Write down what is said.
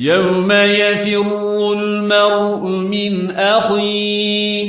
يوم يفر المرء من أخيه.